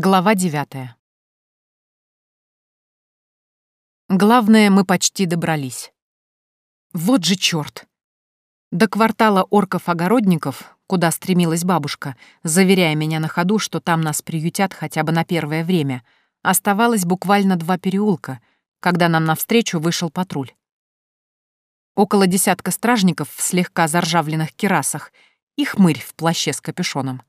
Глава девятая. Главное, мы почти добрались. Вот же чёрт! До квартала орков-огородников, куда стремилась бабушка, заверяя меня на ходу, что там нас приютят хотя бы на первое время, оставалось буквально два переулка, когда нам навстречу вышел патруль. Около десятка стражников в слегка заржавленных керасах и хмырь в плаще с капюшоном.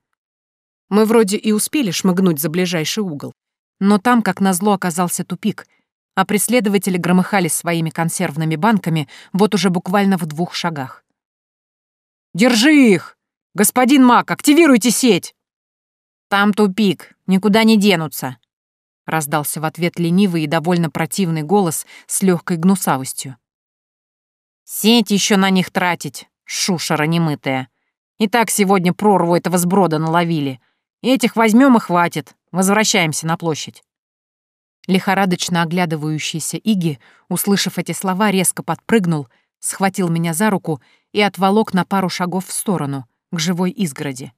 Мы вроде и успели шмыгнуть за ближайший угол, но там, как назло, оказался тупик, а преследователи громыхали своими консервными банками вот уже буквально в двух шагах. «Держи их! Господин Мак, активируйте сеть!» «Там тупик, никуда не денутся!» раздался в ответ ленивый и довольно противный голос с легкой гнусавостью. «Сеть еще на них тратить, шушера немытая. И так сегодня прорву этого сброда наловили. Этих возьмем и хватит. Возвращаемся на площадь. Лихорадочно оглядывающийся Иги, услышав эти слова, резко подпрыгнул, схватил меня за руку и отволок на пару шагов в сторону, к живой изгороди.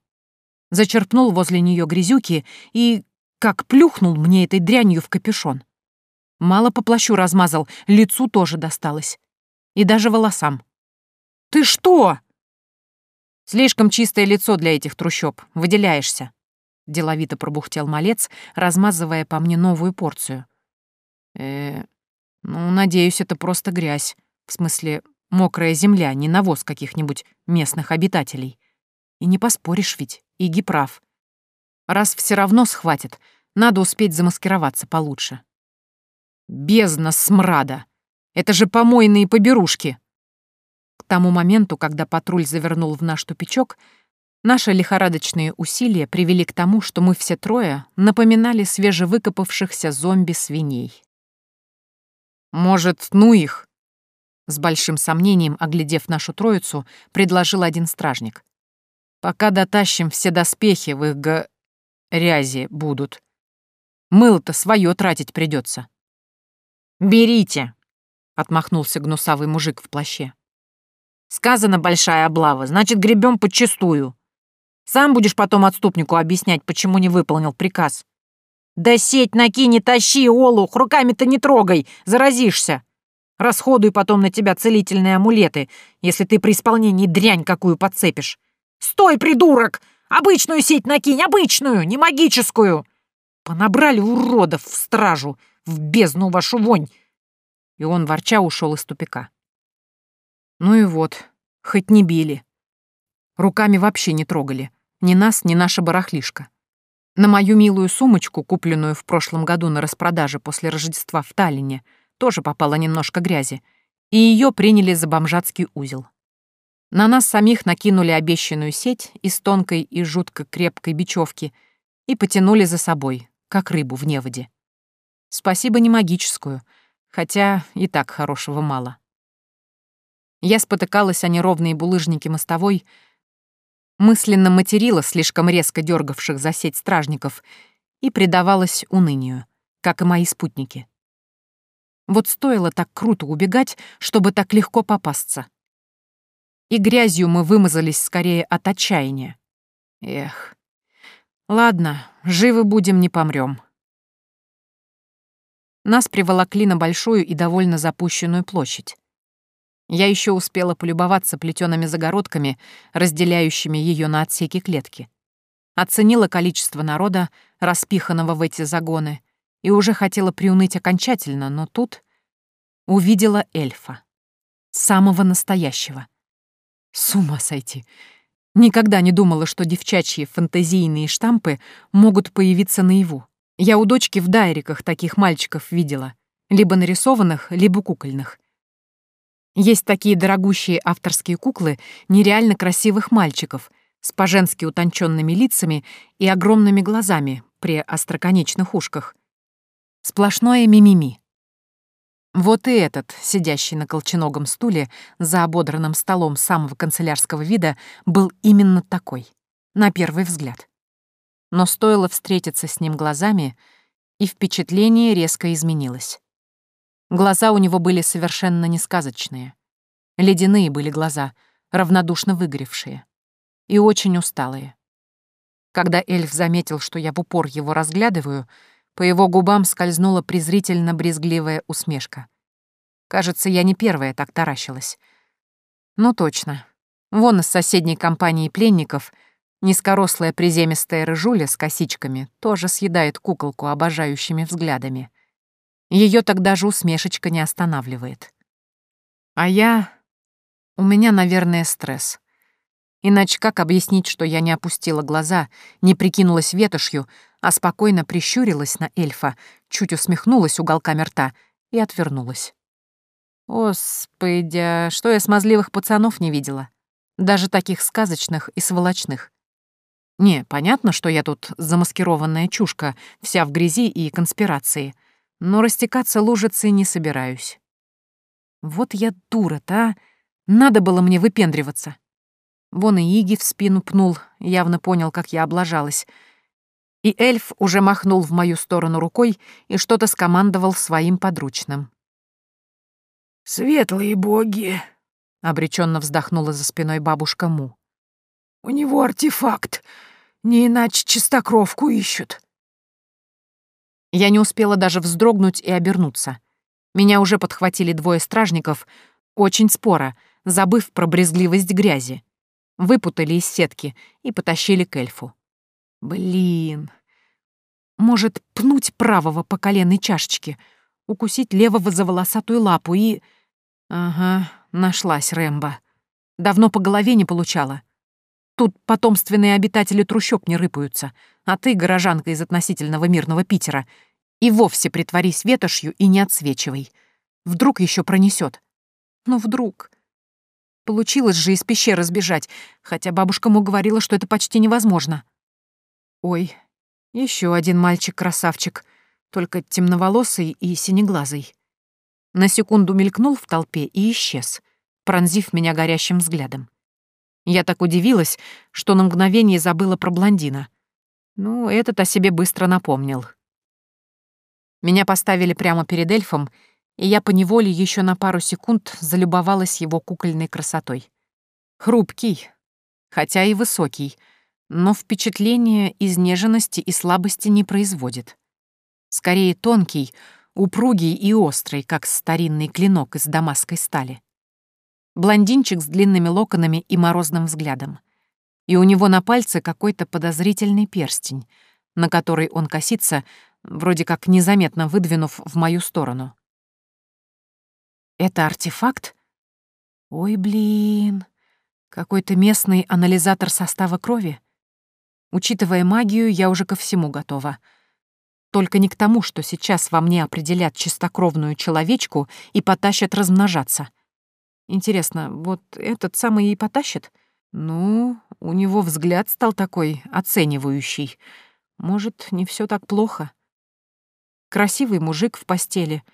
Зачерпнул возле нее грязюки и, как плюхнул мне этой дрянью в капюшон. Мало по плащу размазал, лицу тоже досталось. И даже волосам. «Ты что?» «Слишком чистое лицо для этих трущоб, выделяешься», — деловито пробухтел малец, размазывая по мне новую порцию. э ну, надеюсь, это просто грязь. В смысле, мокрая земля, не навоз каких-нибудь местных обитателей. И не поспоришь ведь, Иги прав. Раз все равно схватит, надо успеть замаскироваться получше. Бездна смрада! Это же помойные поберушки! К тому моменту, когда патруль завернул в наш тупичок, Наши лихорадочные усилия привели к тому, что мы все трое напоминали свежевыкопавшихся зомби-свиней. «Может, ну их?» С большим сомнением, оглядев нашу троицу, предложил один стражник. «Пока дотащим все доспехи в их г... рязи будут. Мыло-то свое тратить придется. «Берите!» — отмахнулся гнусавый мужик в плаще. «Сказано большая облава, значит, гребем подчистую. Сам будешь потом отступнику объяснять, почему не выполнил приказ. Да сеть накинь, не тащи, Олух, руками-то не трогай, заразишься. Расходуй потом на тебя целительные амулеты, если ты при исполнении дрянь какую подцепишь. Стой, придурок! Обычную сеть накинь, обычную, не магическую. Понабрали уродов в стражу, в бездну вашу вонь. И он ворча ушел из тупика. Ну и вот, хоть не били. Руками вообще не трогали. Ни нас, ни наша барахлишка. На мою милую сумочку, купленную в прошлом году на распродаже после Рождества в Таллине, тоже попало немножко грязи, и ее приняли за бомжатский узел. На нас самих накинули обещанную сеть из тонкой и жутко крепкой бечевки и потянули за собой, как рыбу в неводе. Спасибо не магическую, хотя и так хорошего мало. Я спотыкалась о неровные булыжники мостовой, мысленно материла слишком резко дергавших за сеть стражников и предавалась унынию, как и мои спутники. Вот стоило так круто убегать, чтобы так легко попасться. И грязью мы вымазались скорее от отчаяния. Эх. Ладно, живы будем, не помрем. Нас приволокли на большую и довольно запущенную площадь. Я еще успела полюбоваться плетеными загородками, разделяющими ее на отсеки клетки. Оценила количество народа, распиханного в эти загоны, и уже хотела приуныть окончательно, но тут увидела эльфа. Самого настоящего. С ума сойти. Никогда не думала, что девчачьи фантазийные штампы могут появиться наяву. Я у дочки в дайриках таких мальчиков видела, либо нарисованных, либо кукольных. Есть такие дорогущие авторские куклы нереально красивых мальчиков с по-женски утонченными лицами и огромными глазами при остроконечных ушках. Сплошное мимими. Вот и этот, сидящий на колченогом стуле за ободранным столом самого канцелярского вида, был именно такой, на первый взгляд. Но стоило встретиться с ним глазами, и впечатление резко изменилось. Глаза у него были совершенно несказочные. Ледяные были глаза, равнодушно выгоревшие. И очень усталые. Когда эльф заметил, что я в упор его разглядываю, по его губам скользнула презрительно-брезгливая усмешка. Кажется, я не первая так таращилась. Ну точно. Вон из соседней компании пленников низкорослая приземистая рыжуля с косичками тоже съедает куколку обожающими взглядами. Ее тогда же усмешечка не останавливает. А я... У меня, наверное, стресс. Иначе как объяснить, что я не опустила глаза, не прикинулась ветошью, а спокойно прищурилась на эльфа, чуть усмехнулась уголками рта и отвернулась. Господи, а что я смазливых пацанов не видела? Даже таких сказочных и сволочных. Не, понятно, что я тут замаскированная чушка, вся в грязи и конспирации, но растекаться лужицей не собираюсь. Вот я дура-то, а! Надо было мне выпендриваться. Вон и Иги в спину пнул, явно понял, как я облажалась. И эльф уже махнул в мою сторону рукой и что-то скомандовал своим подручным. «Светлые боги!» — обреченно вздохнула за спиной бабушка Му. «У него артефакт, не иначе чистокровку ищут». Я не успела даже вздрогнуть и обернуться. Меня уже подхватили двое стражников, очень споро, забыв про брезгливость грязи выпутали из сетки и потащили к эльфу. Блин. Может, пнуть правого по коленной чашечке, укусить левого за волосатую лапу и... Ага, нашлась Рэмбо. Давно по голове не получала. Тут потомственные обитатели трущоб не рыпаются, а ты, горожанка из относительного мирного Питера, и вовсе притворись ветошью и не отсвечивай. Вдруг еще пронесет. Ну, вдруг. Получилось же из пещеры сбежать, хотя бабушка ему говорила, что это почти невозможно. Ой, еще один мальчик-красавчик, только темноволосый и синеглазый. На секунду мелькнул в толпе и исчез, пронзив меня горящим взглядом. Я так удивилась, что на мгновение забыла про блондина. Ну, этот о себе быстро напомнил. Меня поставили прямо перед эльфом, и я поневоле еще на пару секунд залюбовалась его кукольной красотой. Хрупкий, хотя и высокий, но впечатление изнеженности и слабости не производит. Скорее тонкий, упругий и острый, как старинный клинок из дамасской стали. Блондинчик с длинными локонами и морозным взглядом. И у него на пальце какой-то подозрительный перстень, на который он косится, вроде как незаметно выдвинув в мою сторону. Это артефакт? Ой, блин. Какой-то местный анализатор состава крови? Учитывая магию, я уже ко всему готова. Только не к тому, что сейчас во мне определят чистокровную человечку и потащат размножаться. Интересно, вот этот самый и потащит? Ну, у него взгляд стал такой оценивающий. Может, не все так плохо. Красивый мужик в постели —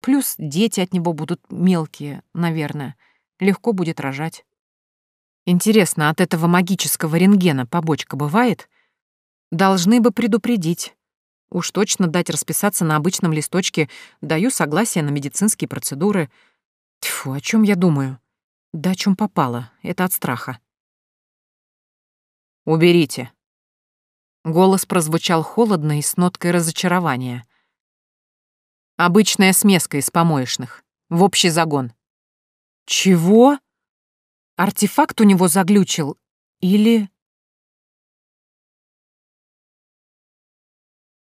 Плюс дети от него будут мелкие, наверное. Легко будет рожать. Интересно, от этого магического рентгена побочка бывает? Должны бы предупредить. Уж точно дать расписаться на обычном листочке «Даю согласие на медицинские процедуры». Тьфу, о чем я думаю? Да о чем попало, это от страха. «Уберите». Голос прозвучал холодно и с ноткой разочарования. Обычная смеска из помоечных. В общий загон. Чего? Артефакт у него заглючил? Или...